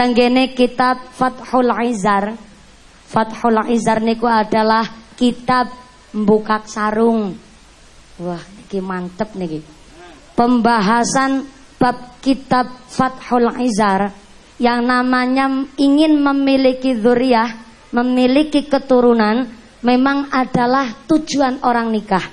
Tenggene kitab Fathul Izar. Fathul Izar niku adalah kitab mbukak sarung. Wah, niki mantep niki. Pembahasan bab kitab Fathul Izar yang namanya ingin memiliki zuriyah, memiliki keturunan memang adalah tujuan orang nikah.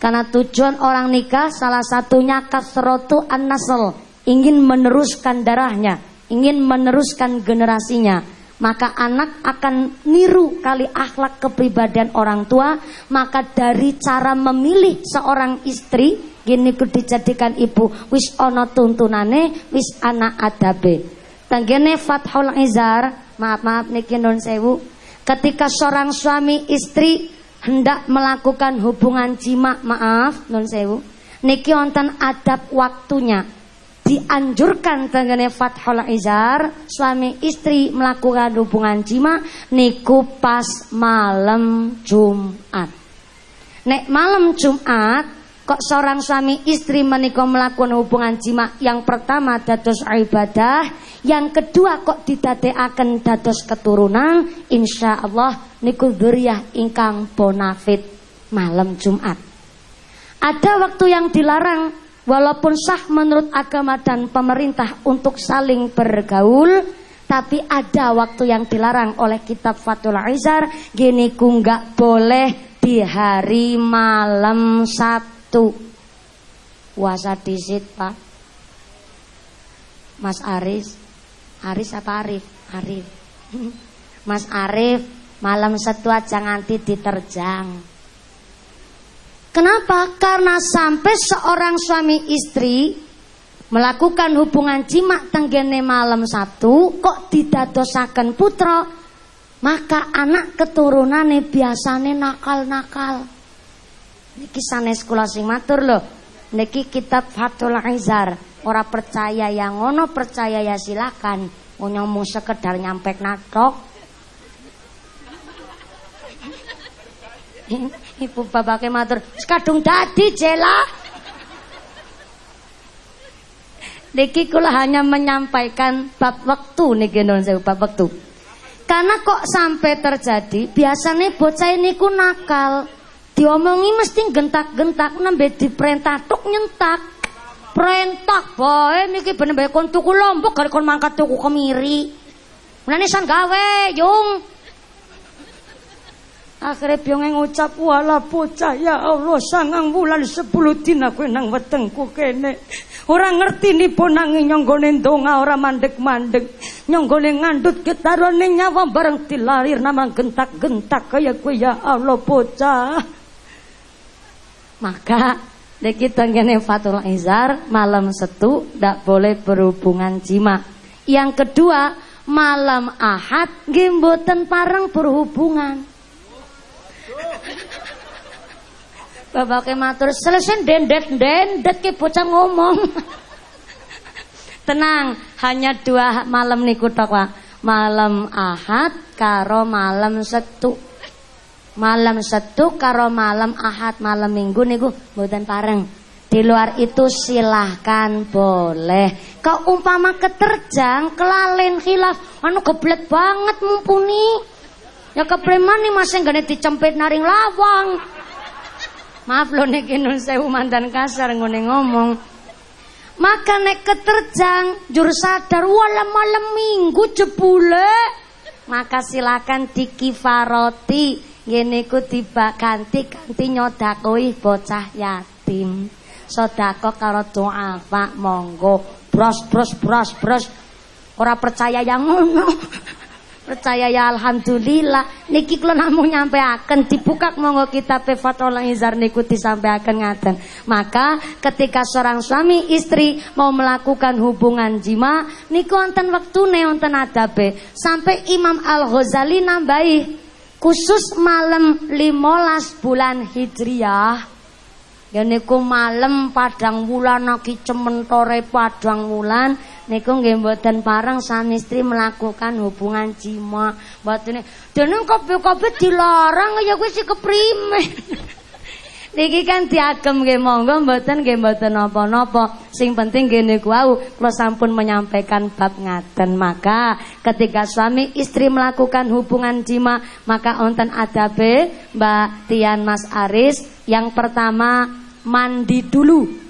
Karena tujuan orang nikah salah satunya kasrotu an-nasl, ingin meneruskan darahnya ingin meneruskan generasinya, maka anak akan niru kali akhlak kepribadian orang tua, maka dari cara memilih seorang istri gini ku dijadikan ibu wis ono tuntunane wis anak adabe. Tanggene Fathul Izar, maaf-maaf niki non sewu, ketika seorang suami istri hendak melakukan hubungan jima, maaf non sewu, niki wonten adab waktunya dianjurkan tengene fathul izar suami istri melakukan hubungan jima niku pas malam Jumat. Nek malam Jumat kok seorang suami istri menikah melakukan hubungan jima yang pertama dados ibadah, yang kedua kok akan dados keturunan, insya Allah niku dzurriyyah ingkang bonafit malam Jumat. Ada waktu yang dilarang Walaupun sah menurut agama dan pemerintah untuk saling bergaul, tapi ada waktu yang dilarang oleh kitab Fatul Izar, gini ku nggak boleh di hari malam Sabtu. Puasa disit, Pak. Mas Aris. Aris apa Arif? Arif. Mas Arif, malam Sabtu aja nganti diterjang. Kenapa? Karena sampai seorang suami istri melakukan hubungan jima tenggene malam Sabtu kok didadosaken putra, maka anak keturunane biasane nakal-nakal. Niki sanes kula sing matur lho. Niki kitab Fathul Izar. Ora percaya yang ngono, percaya ya silakan. Mau sekedar nyampe natok Ibu bapake matur, "Kadung dadi, Jela." Niki kula hanya menyampaikan bab waktu niki sewu bab waktu. Karena kok sampai terjadi, biasanya bocah ini ku nakal. Diomongi mesti gentak-gentak nembe diperintah tuk nyentak. Perintah boy niki bener-bener kon tuku lombok kali kon mangkat tuku kemiri. Mulane san gawe, Yung. Akhirnya biong ngucap wala bocah ya Allah sangang bulan sepuluh dina kowe nang wetengku kene. Orang ngerti nih ponangi nyonggone donga ora mandek-mandek. Nyonggone ngandut getarone nyawa bareng dilarir nama gentak-gentak kaya kowe ya Allah bocah. Maka dek kita ngene Fatul Izar malam setu ndak boleh berhubungan jima. Yang kedua, malam Ahad nggih mboten pareng berhubungan. Bapake matur, selesai dendet-dendet ke bocah ngomong. Tenang, hanya dua malam niku tok, Pak. Malam Ahad karo malam Setu. Malam Setu karo malam Ahad, malam Minggu niku mboten pareng. Di luar itu silahkan boleh. Kau umpama keterjang, kelalen khilaf, anu geblek banget mumpuni. Ya kepreman nih masih gak dicempit naring lawang. Maaf lo nek nun sewu mantan kasar ngone ngomong. Maka nek keterjang jur sadar wala malam minggu jebule. Maka silakan dikifaroti. Ngene ku tiba ganti ganti nyodakoi bocah yatim. Sodako karo doa pak monggo. Bros bros bros bros. Ora percaya yang ngono. Percaya ya alhamdulillah. Niki kula namung nyampeaken dibuka monggo kitab Fathul Izar niku disampaikan ngaten. Maka ketika seorang suami istri mau melakukan hubungan jima niku wonten wektune wonten adabe. Sampai Imam Al-Ghazali nambahi khusus malam 15 bulan Hijriah Ya niku malam padang wulan aki cementore padang wulan niku nggih mboten pareng sami istri melakukan hubungan jima. Mboten dene kopi-kopi dilarang ya kuwi si keprime. Niki kan diagem nggih monggo mboten nggih mboten napa-napa. Sing penting nggih niku wau kula sampun menyampaikan bab ngaten. Maka ketika suami istri melakukan hubungan jima, maka wonten adabe Mbak Tian Mas Aris yang pertama mandi dulu.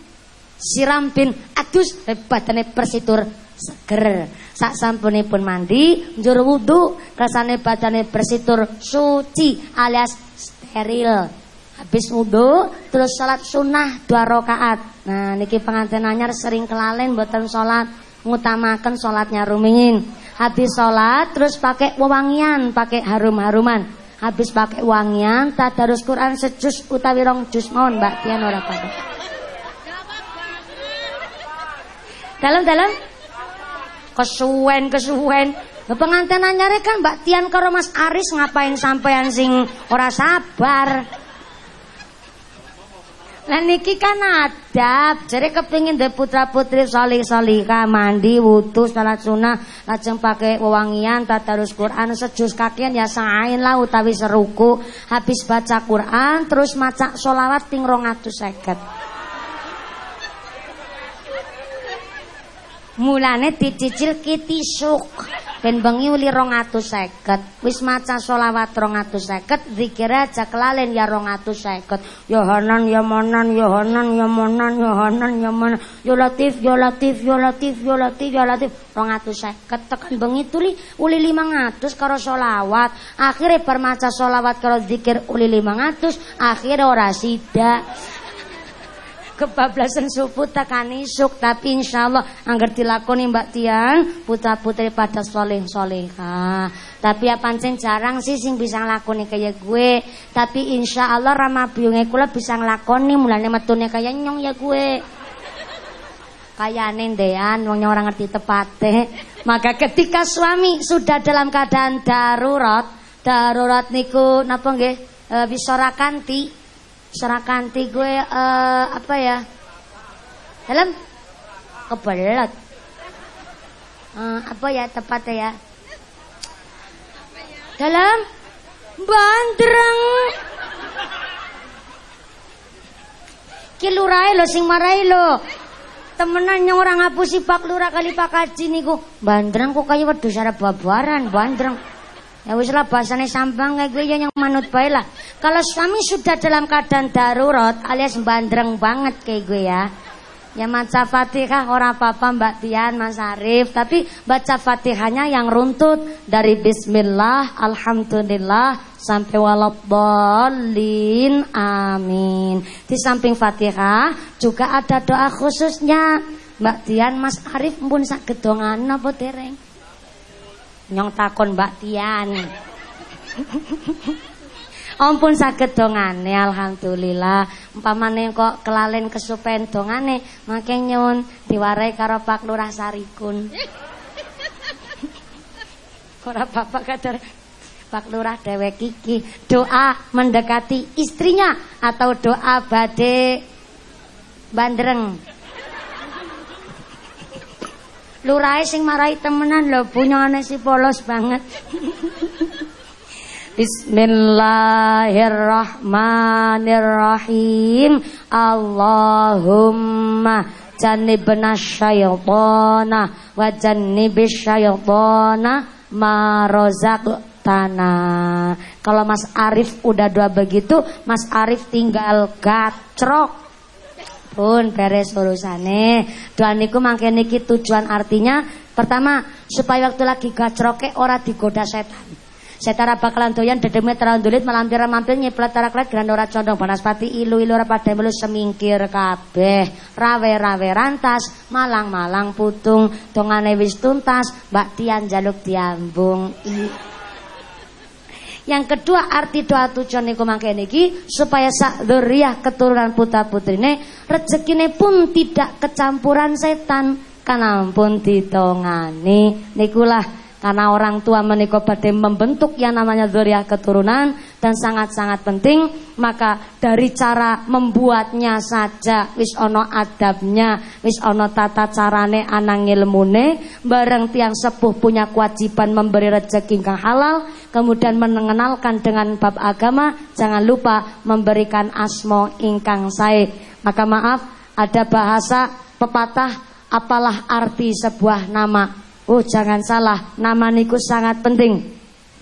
Siram bin adus badane persitur seger. Sak sampunipun mandi, njur wudu, rasane badane bersitur suci alias steril. Habis wudhu terus sholat sunnah dua rakaat. Nah niki pengantin anyar sering kelalen buatan sholat ngutamakan sholatnya rumingin. Habis sholat terus pakai wewangian, pakai harum-haruman. Habis pakai wangian, tadarus Quran sejus utawi rong jus mohon Mbak Tian ora pada. Dalam-dalam kesuwen kesuwen. Pengantin anyar kan Mbak Tian karo Mas Aris ngapain sampean sing ora sabar. Lah niki kan adab. Jadi kepingin de putra-putri solih solihah mandi, wudu, salat sunah, lajeng pakai wewangian, tadarus Quran, sejus kakian ya sain lah utawi seruku, habis baca Quran, terus maca solawat ping seket. Mulane dicicil kitisuk. Ben bengi uli seket Wis maca selawat seket zikir aja kelalen ya seket Ya Hanan ya Manan ya Hanan ya Manan ya Hanan ya Manan. Ya Latif ya Latif ya Latif ya Latif ya Latif seket tekan bengi tuli uli 500 karo selawat. Akhire bar maca selawat karo zikir uli 500, akhire ora sida kebablasan subuh tekan isuk tapi insyaallah angger dilakoni Mbak Tian putra putri pada soleh soleha tapi ya pancen jarang sih sing bisa ngelakoni kayak gue. Tapi insyaallah ramah biungnya kula bisa ngelakoni mulanya metune kayak nyong ya gue. Kayak nendean wong orang ngerti tepate. Maka ketika suami sudah dalam keadaan darurat darurat niku napa nggih? E, kanti Serakanti gue uh, apa ya? Dalam kebelet. Uh, apa ya tepatnya ya? Dalam bandreng. Ki lurai lo sing marai lo. Temenan yang orang ngapusi pak lurah kali pak kaji niku. Bandreng kok kayak wedhus ada babaran bandreng. Ya wis lah bahasane sampang kayak gue ya yang manut bae lah. Kalau suami sudah dalam keadaan darurat alias bandreng banget kayak gue ya. Ya baca Fatihah orang apa-apa Mbak Tian, Mas Arif, tapi baca Fatihahnya yang runtut dari bismillah, alhamdulillah sampai walaupun amin. Di samping Fatihah juga ada doa khususnya. Mbak Tian, Mas Arif pun sak gedongan apa dereng? Nyong takon Mbak Tian. Ampun saged dongane alhamdulillah. Umpamane kok kelalen kesupen dongane, mangke nyuwun diwarai karo Pak Lurah Sarikun. Ora bapak kadar Pak Lurah dewek iki doa mendekati istrinya atau doa bade bandreng. Lurai sing marai temenan lho punyane si polos banget. Bismillahirrahmanirrahim. Allahumma jannibna syaitana wa jannibis syaitana tanah. Kalau Mas Arif udah dua begitu, Mas Arif tinggal gacrok pun beres urusane. Doa niku mangke niki tujuan artinya pertama supaya waktu lagi gacroke ora digoda setan. Setan bakalan doyan dedeme terandulit malampir mampir nyeplet taraklet gran ora condong banaspati ilu ilu ora pada melu semingkir kabeh rawe rawe rantas malang malang putung dongane wis tuntas mbak tian jaluk diambung yang kedua arti doa tujuan niku mangke niki supaya sak dzurriah keturunan putra-putrine rezekine pun tidak kecampuran setan. Karena pun ditongani. Nikulah karena orang tua menikah badai membentuk yang namanya zuriat keturunan dan sangat-sangat penting maka dari cara membuatnya saja wis ono adabnya wis ono tata carane anang ilmune bareng tiang sepuh punya kewajiban memberi rezeki kang halal kemudian mengenalkan dengan bab agama, jangan lupa memberikan asmo ingkang sae. Maka maaf, ada bahasa pepatah apalah arti sebuah nama. Oh, jangan salah, nama niku sangat penting.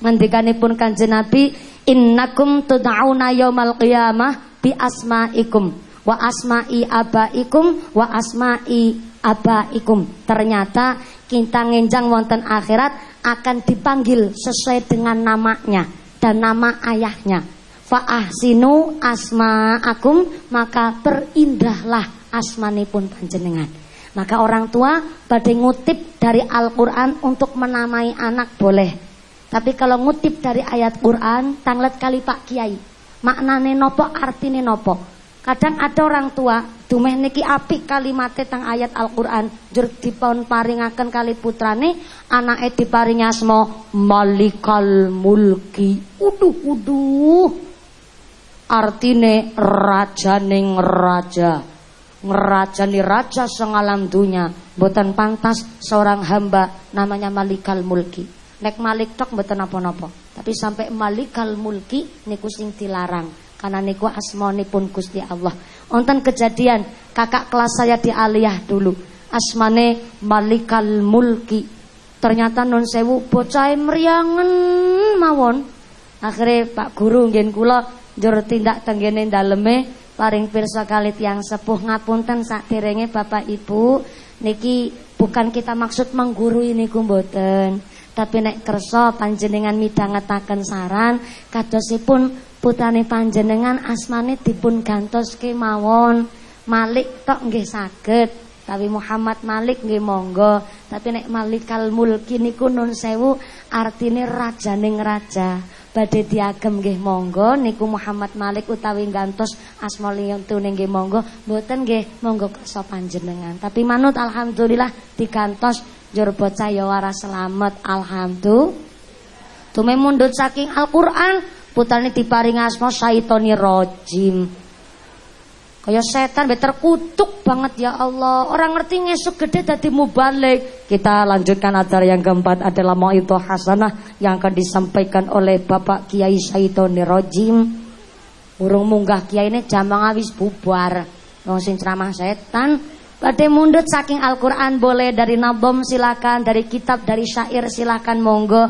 Ngendikanipun Kanjeng Nabi, "Innakum tud'auna yaumal qiyamah bi asma'ikum wa asma'i abaikum wa asma'i abaikum." Ternyata kita ngenjang wonten akhirat akan dipanggil sesuai dengan namanya dan nama ayahnya. Fa'ahsinu asma'akum maka perindahlah asmanipun panjenengan. Maka orang tua pada ngutip dari Al-Quran untuk menamai anak boleh tapi kalau ngutip dari ayat Quran, tanglet kali Pak Kiai. Maknane nopo, artine nopo. Kadang ada orang tua, dumeh niki apik kalimatnya tentang ayat Al-Quran. Jur dipun paringaken kali putrane, anake diparingi asma Malikal Mulki. Uduh, uduh. Artine rajaning raja. Ngerajani raja sengalam dunia. Buatan pantas seorang hamba namanya Malikal Mulki. Nek Malik tok mboten napa-napa. Tapi sampai Malikal Mulki niku sing dilarang. Karena niku asmanipun Gusti Allah. Wonten kejadian kakak kelas saya di Aliyah dulu. Asmane Malikal Mulki. Ternyata non sewu bocah meriangen mawon. Akhirnya Pak Guru nggih kula njur tindak tenggene daleme paring pirsa kali tiang sepuh ngapunten saderenge Bapak Ibu niki bukan kita maksud menggurui niku mboten tapi nek kersa panjenengan midhangetaken saran kadosipun putane panjenengan asmane dipun gantos kemawon. Malik tok nggih saged. Tapi Muhammad Malik nggih monggo. Tapi nek Malikal Mulki niku nun sewu artine rajaning raja. Badhe diagem nggih monggo niku Muhammad Malik utawi gantos asma liyantune nggih monggo. Mboten nggih monggo kersa panjenengan. Tapi manut alhamdulillah digantos Jur bocah ya waras selamat. Alhamdulillah. Tume mundut saking Al-Qur'an putrane diparing asma syaitoni rojim. Kaya setan be terkutuk banget ya Allah. Orang ngerti ngesuk gede dadi mubalik. Kita lanjutkan acara yang keempat adalah mau itu hasanah yang akan disampaikan oleh Bapak Kiai Syaitoni Rojim. Urung munggah kiai ini jambang habis bubar. Wong sing ceramah setan Badai mundut saking Al-Quran boleh Dari nabom silakan Dari kitab, dari syair silakan monggo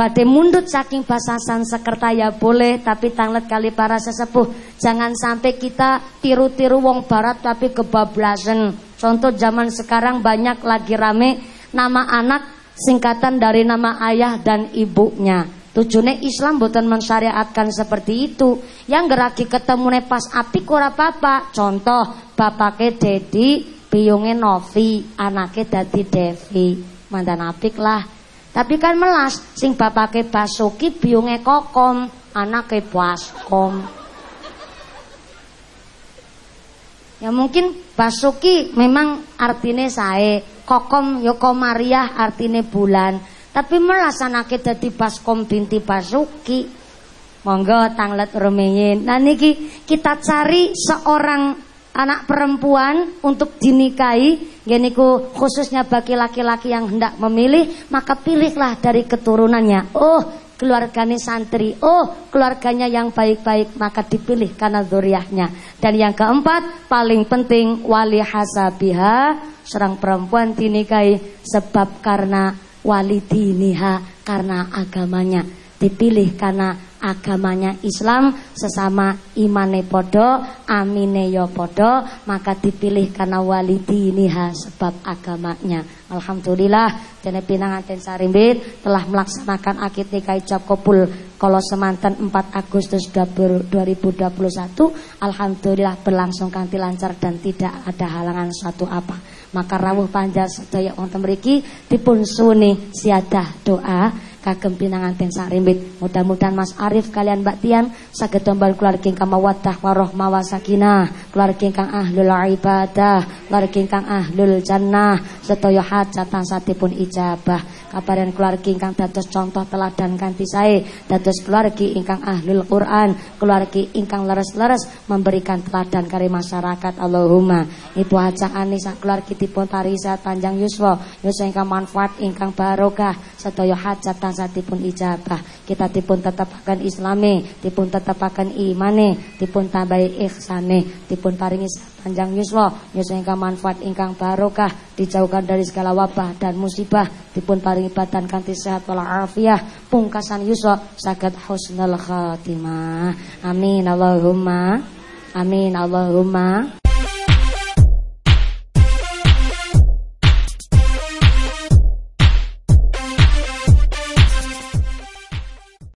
Badai mundut saking bahasa Sanskerta ya boleh Tapi tanglet kali para sesepuh. Jangan sampai kita tiru-tiru wong barat Tapi kebablasan. Contoh zaman sekarang banyak lagi rame Nama anak singkatan dari nama ayah dan ibunya. Tujuannya Islam bukan mensyariatkan seperti itu. Yang geraki ketemu pas api kurang apa-apa. Contoh bapaknya dedi Biyunge Novi, anake dadi Devi. Mandan apik lah. Tapi kan melas, sing bapake Basuki biyunge Kokom, anake Baskom. Ya mungkin Basuki memang artine sae, Kokom Yoko ya Maria artine bulan. Tapi melas anake dadi Baskom binti Basuki. Monggo tanglet rumiyin. Nah niki kita cari seorang anak perempuan untuk dinikahi. Geniku khususnya bagi laki-laki yang hendak memilih maka pilihlah dari keturunannya. Oh keluarganya santri. Oh keluarganya yang baik-baik maka dipilih karena zuriahnya. Dan yang keempat paling penting wali hasabiha seorang perempuan dinikahi sebab karena wali diniha karena agamanya. Dipilih karena agamanya Islam sesama imane podo amine yo ya podo maka dipilih karena walidiniha sebab agamanya. Alhamdulillah jane pinanganten sarimbit telah melaksanakan akid nikah ijab kabul kalau semanten 4 Agustus 2021 Alhamdulillah berlangsung kanti lancar dan tidak ada halangan satu apa. Maka rawuh panjang sedaya wonten mriki dipun suni siadah doa kagem pinanganten sarimbit. Mudah-mudahan Mas Arif kalian Mbak Tian saged tombal keluarga ingkang mawaddah warahmah wasakinah, keluarga ingkang ahlul ibadah, keluarga ingkang ahlul jannah, sedaya hajatan satipun ijabah. Kabaran keluarga ingkang dados contoh teladan kanthi sae, dados keluarga ingkang ahlul Quran, keluarga ingkang leres-leres memberikan teladan kari masyarakat. Allahumma. Ibu Hajah Anisa keluarga dipun tarisat panjang yuswa, yuswa ingkang manfaat ingkang barokah, sedaya hajatan rasatipun ijabah. Kita dipun tetapaken islami dipun tetapaken imane dipun tambahi ihsane dipun paringi panjang yuswa yuswa ingkang manfaat ingkang barokah dijauhkan dari segala wabah dan musibah dipun paringi badan kanthi sehat wal afiah pungkasan yuswa saged husnul khatimah. Amin Allahumma amin Allahumma